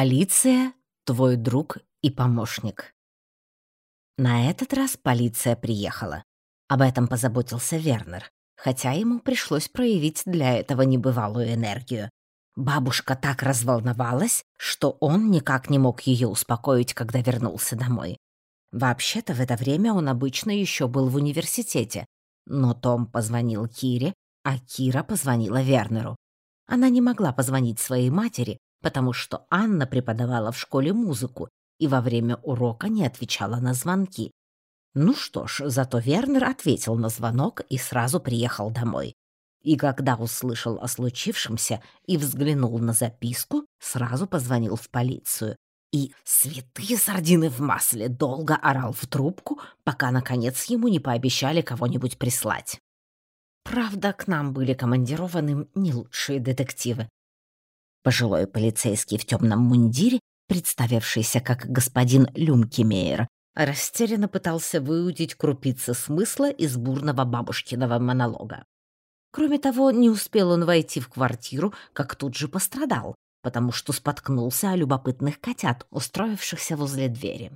Полиция — твой друг и помощник. На этот раз полиция приехала. Об этом позаботился Вернер, хотя ему пришлось проявить для этого небывалую энергию. Бабушка так разволновалась, что он никак не мог ее успокоить, когда вернулся домой. Вообще-то в это время он обычно еще был в университете, но Том позвонил Кире, а Кира позвонила Вернеру. Она не могла позвонить своей матери, потому что Анна преподавала в школе музыку и во время урока не отвечала на звонки. Ну что ж, зато Вернер ответил на звонок и сразу приехал домой. И когда услышал о случившемся и взглянул на записку, сразу позвонил в полицию. И святые сардины в масле долго орал в трубку, пока, наконец, ему не пообещали кого-нибудь прислать. Правда, к нам были командированы не лучшие детективы. Пожилой полицейский в темном мундире, представившийся как господин Люмкимейер, растерянно пытался выудить крупицы смысла из бурного бабушкиного монолога. Кроме того, не успел он войти в квартиру, как тут же пострадал, потому что споткнулся о любопытных котят, устроившихся возле двери.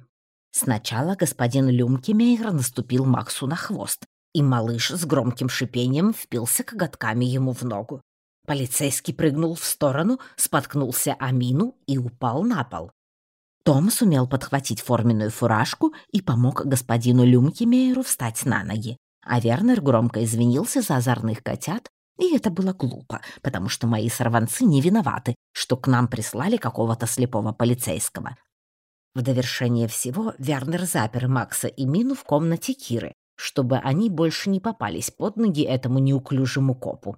Сначала господин Люмкемейер наступил Максу на хвост, и малыш с громким шипением впился коготками ему в ногу. Полицейский прыгнул в сторону, споткнулся о мину и упал на пол. Том сумел подхватить форменную фуражку и помог господину Люмкемейеру встать на ноги. А Вернер громко извинился за озорных котят, и это было глупо, потому что мои сорванцы не виноваты, что к нам прислали какого-то слепого полицейского. В довершение всего Вернер запер Макса и Мину в комнате Киры, чтобы они больше не попались под ноги этому неуклюжему копу.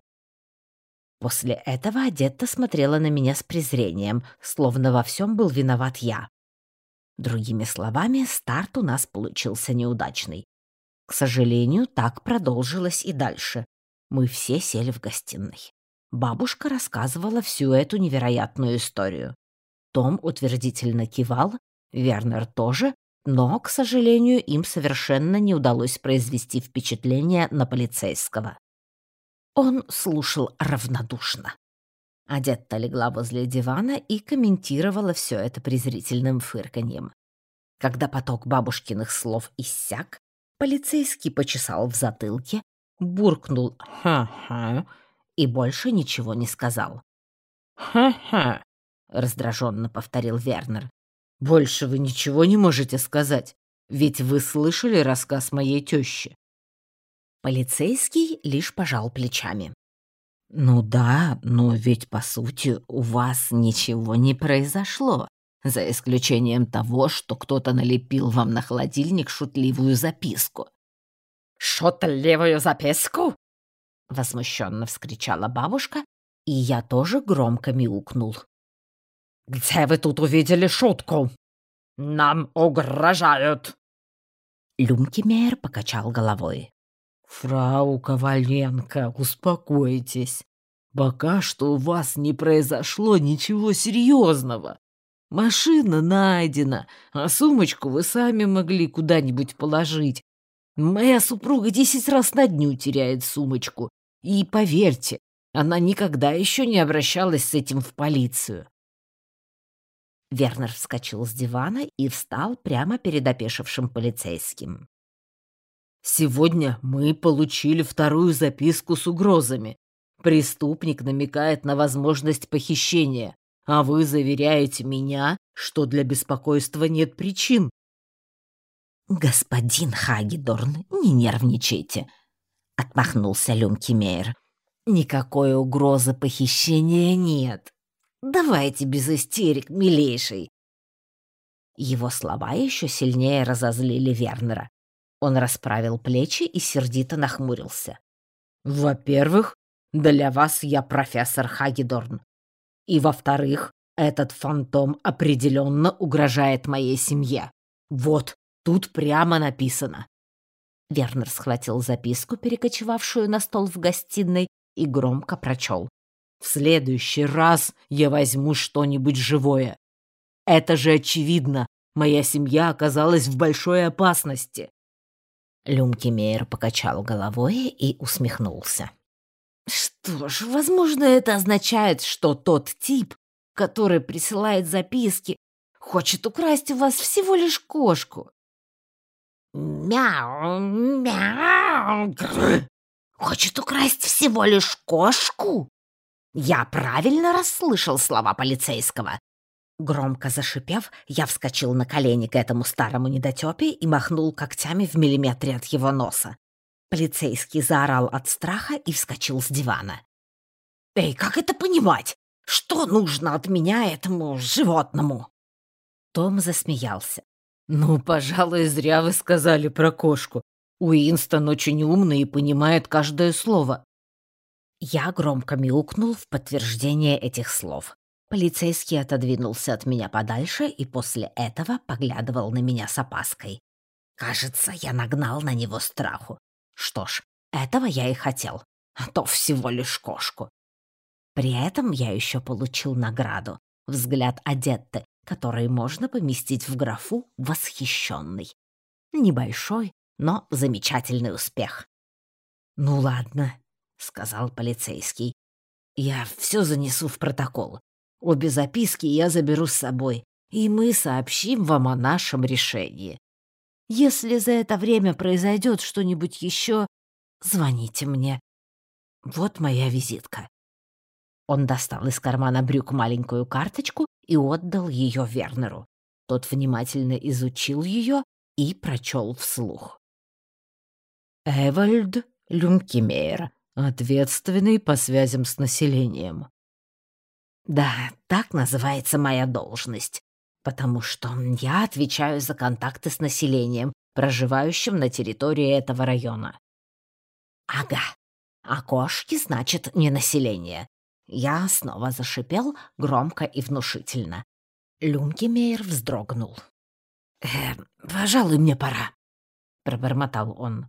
После этого Адетта смотрела на меня с презрением, словно во всем был виноват я. Другими словами, старт у нас получился неудачный. К сожалению, так продолжилось и дальше. Мы все сели в гостиной. Бабушка рассказывала всю эту невероятную историю. Том утвердительно кивал, Вернер тоже, но, к сожалению, им совершенно не удалось произвести впечатление на полицейского. Он слушал равнодушно. Адетта легла возле дивана и комментировала все это презрительным фырканьем. Когда поток бабушкиных слов иссяк, Полицейский почесал в затылке, буркнул «ха-ха» и больше ничего не сказал. «Ха-ха», — раздраженно повторил Вернер. «Больше вы ничего не можете сказать, ведь вы слышали рассказ моей тещи». Полицейский лишь пожал плечами. «Ну да, но ведь, по сути, у вас ничего не произошло за исключением того, что кто-то налепил вам на холодильник шутливую записку. «Шутливую записку?» — возмущенно вскричала бабушка, и я тоже громко мяукнул. «Где вы тут увидели шутку? Нам угрожают!» Люмкимейер покачал головой. «Фрау Коваленко, успокойтесь. Пока что у вас не произошло ничего серьезного. Машина найдена, а сумочку вы сами могли куда-нибудь положить. Моя супруга десять раз на дню теряет сумочку. И поверьте, она никогда еще не обращалась с этим в полицию. Вернер вскочил с дивана и встал прямо перед опешившим полицейским. «Сегодня мы получили вторую записку с угрозами. Преступник намекает на возможность похищения а вы заверяете меня, что для беспокойства нет причин. Господин Хагедорн, не нервничайте, отмахнулся Люмкимейр. Никакой угрозы похищения нет. Давайте без истерик, милейший. Его слова еще сильнее разозлили Вернера. Он расправил плечи и сердито нахмурился. «Во-первых, для вас я профессор Хагедорн. И, во-вторых, этот фантом определенно угрожает моей семье. Вот, тут прямо написано. Вернер схватил записку, перекочевавшую на стол в гостиной, и громко прочел. «В следующий раз я возьму что-нибудь живое. Это же очевидно, моя семья оказалась в большой опасности». Люмкимейер покачал головой и усмехнулся. Что ж, возможно, это означает, что тот тип, который присылает записки, хочет украсть у вас всего лишь кошку». «Мяу, мяу, хочет украсть всего лишь кошку?» Я правильно расслышал слова полицейского. Громко зашипев, я вскочил на колени к этому старому недотёпе и махнул когтями в миллиметре от его носа. Полицейский заорал от страха и вскочил с дивана. «Эй, как это понимать? Что нужно от меня этому животному?» Том засмеялся. «Ну, пожалуй, зря вы сказали про кошку. Уинстон очень умный и понимает каждое слово». Я громко мяукнул в подтверждение этих слов. Полицейский отодвинулся от меня подальше и после этого поглядывал на меня с опаской. Кажется, я нагнал на него страху. Что ж, этого я и хотел, а то всего лишь кошку. При этом я еще получил награду — взгляд Адетты, который можно поместить в графу «восхищенный». Небольшой, но замечательный успех. «Ну ладно», — сказал полицейский. «Я все занесу в протокол. Обе записки я заберу с собой, и мы сообщим вам о нашем решении. Если за это время произойдет что-нибудь еще, звоните мне. Вот моя визитка». Он достал из кармана брюк маленькую карточку и отдал ее Вернеру. Тот внимательно изучил ее и прочел вслух. «Эвальд Люмкимейр, ответственный по связям с населением». «Да, так называется моя должность, потому что я отвечаю за контакты с населением, проживающим на территории этого района». «Ага, а кошки, значит, не население. Я снова зашипел громко и внушительно. Люмкемейр вздрогнул. «Э, пожалуй, мне пора», — пробормотал он.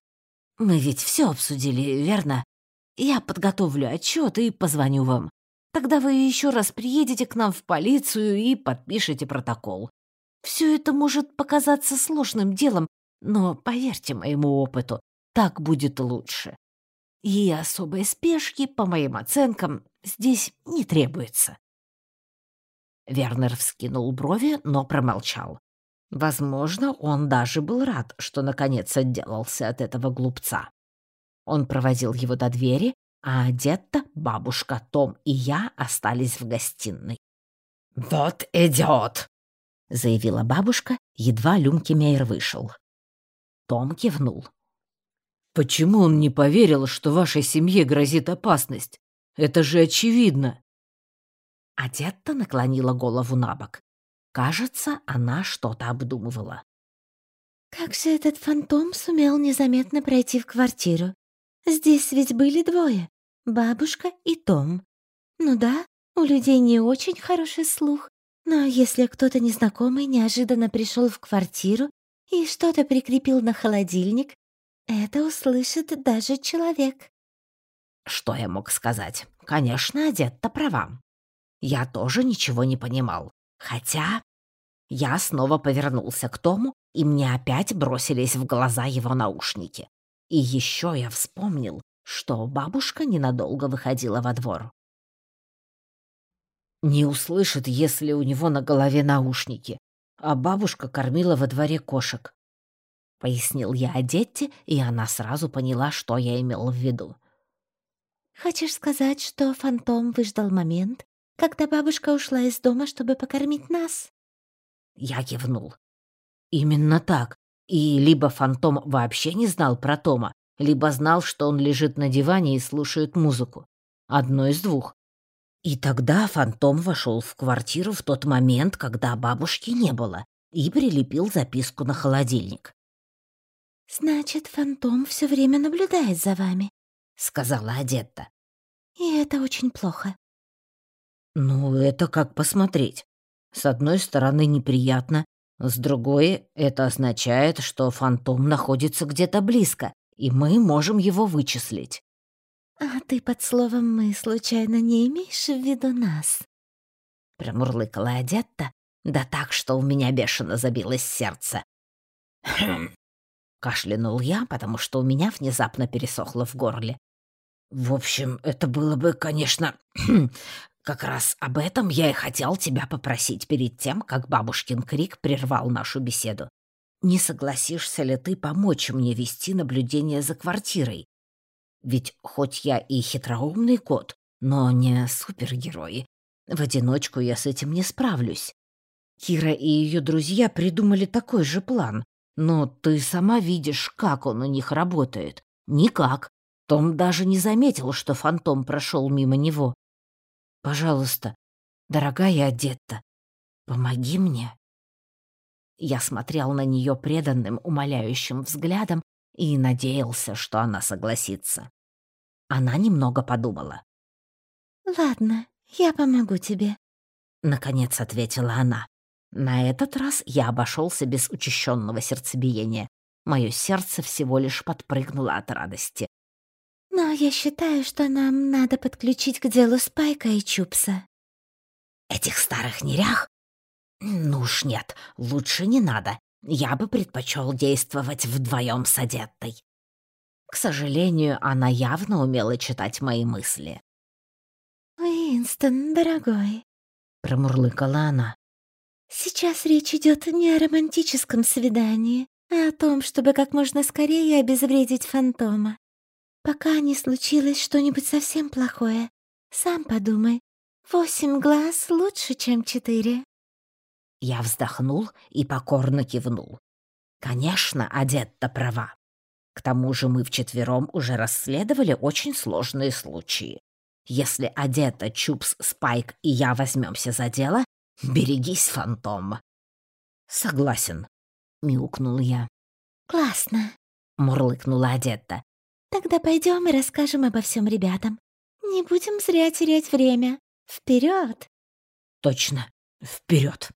«Мы ведь все обсудили, верно? Я подготовлю отчет и позвоню вам. Тогда вы еще раз приедете к нам в полицию и подпишете протокол. Все это может показаться сложным делом, но поверьте моему опыту, так будет лучше. И особой спешки, по моим оценкам, здесь не требуется. Вернер вскинул брови, но промолчал. Возможно, он даже был рад, что наконец отделался от этого глупца. Он проводил его до двери, а Детта, бабушка, Том и я остались в гостиной. «Вот идиот!» — заявила бабушка, едва Люмкемейр вышел. Том кивнул. Почему он не поверил, что вашей семье грозит опасность? Это же очевидно. Адетта наклонила голову на бок. Кажется, она что-то обдумывала. Как же этот фантом сумел незаметно пройти в квартиру? Здесь ведь были двое — бабушка и Том. Ну да, у людей не очень хороший слух, но если кто-то незнакомый неожиданно пришел в квартиру и что-то прикрепил на холодильник, это услышит даже человек. Что я мог сказать? Конечно, одет-то права. Я тоже ничего не понимал. Хотя я снова повернулся к Тому, и мне опять бросились в глаза его наушники. И еще я вспомнил, что бабушка ненадолго выходила во двор. Не услышит, если у него на голове наушники, а бабушка кормила во дворе кошек. — пояснил я Одетте, и она сразу поняла, что я имел в виду. «Хочешь сказать, что фантом выждал момент, когда бабушка ушла из дома, чтобы покормить нас?» Я кивнул. «Именно так. И либо фантом вообще не знал про Тома, либо знал, что он лежит на диване и слушает музыку. Одно из двух. И тогда фантом вошел в квартиру в тот момент, когда бабушки не было, и прилепил записку на холодильник. «Значит, фантом все время наблюдает за вами», — сказала Адетта. «И это очень плохо». «Ну, это как посмотреть. С одной стороны, неприятно, с другой, это означает, что фантом находится где-то близко, и мы можем его вычислить». «А ты под словом «мы» случайно не имеешь в виду нас?» Промурлыкала Адетта, да так, что у меня бешено забилось сердце. «Хм, Кашлянул я, потому что у меня внезапно пересохло в горле. В общем, это было бы, конечно, Как раз об этом я и хотел тебя попросить перед тем, как бабушкин крик прервал нашу беседу. Не согласишься ли ты помочь мне вести наблюдение за квартирой? Ведь хоть я и хитроумный кот, но не супергерой. В одиночку я с этим не справлюсь. Кира и ее друзья придумали такой же план, но ты сама видишь, как он у них работает. Никак. Том даже не заметил, что фантом прошел мимо него. Пожалуйста, дорогая Адетта, помоги мне. Я смотрел на нее преданным, умоляющим взглядом и надеялся, что она согласится. Она немного подумала. «Ладно, я помогу тебе», — наконец ответила она. На этот раз я обошелся без учащенного сердцебиения. Мое сердце всего лишь подпрыгнуло от радости. «Но я считаю, что нам надо подключить к делу Спайка и Чупса». «Этих старых нерях? Ну уж нет, лучше не надо. Я бы предпочел действовать вдвоем с одеттой». К сожалению, она явно умела читать мои мысли. «Уинстон, дорогой», — промурлыкала она, Сейчас речь идет не о романтическом свидании, а о том, чтобы как можно скорее обезвредить фантома. Пока не случилось что-нибудь совсем плохое, сам подумай, восемь глаз лучше, чем четыре. Я вздохнул и покорно кивнул. Конечно, Адетта права. К тому же мы вчетвером уже расследовали очень сложные случаи. Если Адетта, Чупс, Спайк и я возьмемся за дело, Берегись, фантом. Согласен, мяукнул я. Классно, мурлыкнула Адетта. Тогда пойдем и расскажем обо всем ребятам. Не будем зря терять время. Вперед! Точно, вперед!